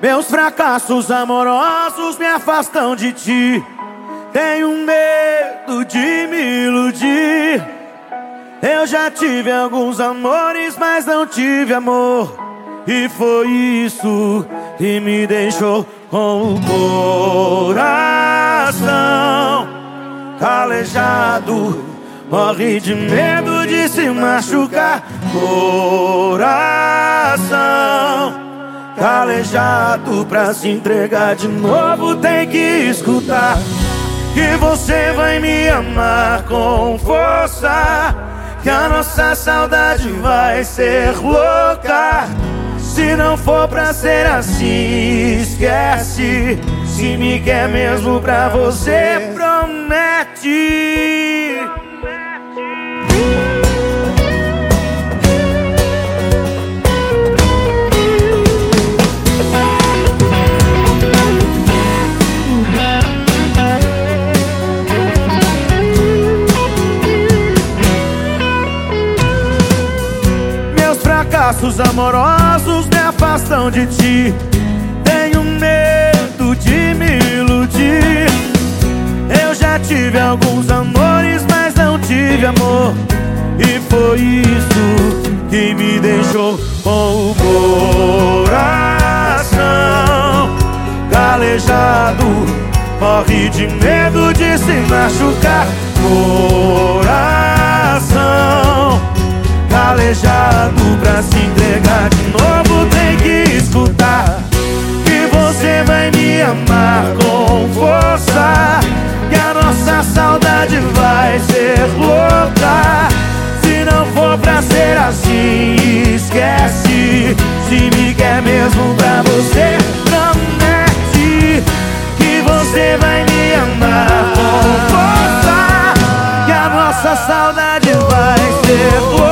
Meus fracassos amorosos me afastam de ti. Tenho medo de me iludir. Eu já tive alguns amores, mas não tive amor. E foi isso que me deixou com o coração calejado. Morre de medo de se machucar. Coração calejado pra se entregar de novo. Tem que escutar que você vai me amar com força. Que a nossa saudade vai ser louca. Se não for pra ser assim, esquece. Se me quer mesmo pra você, promete. Meus fracassos amorosos me afastam de ti. Alguns amores, mas não tive amor. E foi isso que me deixou com o coração calejado. Morre de medo de se machucar. Coração calejado pra se entregar de novo. Tem que escutar que você vai me amar com força. Que a nossa saudade amizade vai ser louca. Se não for pra ser assim, esquece. Se me quer mesmo pra você, promete Que você vai me amar com força Que a nossa saudade vai ser louca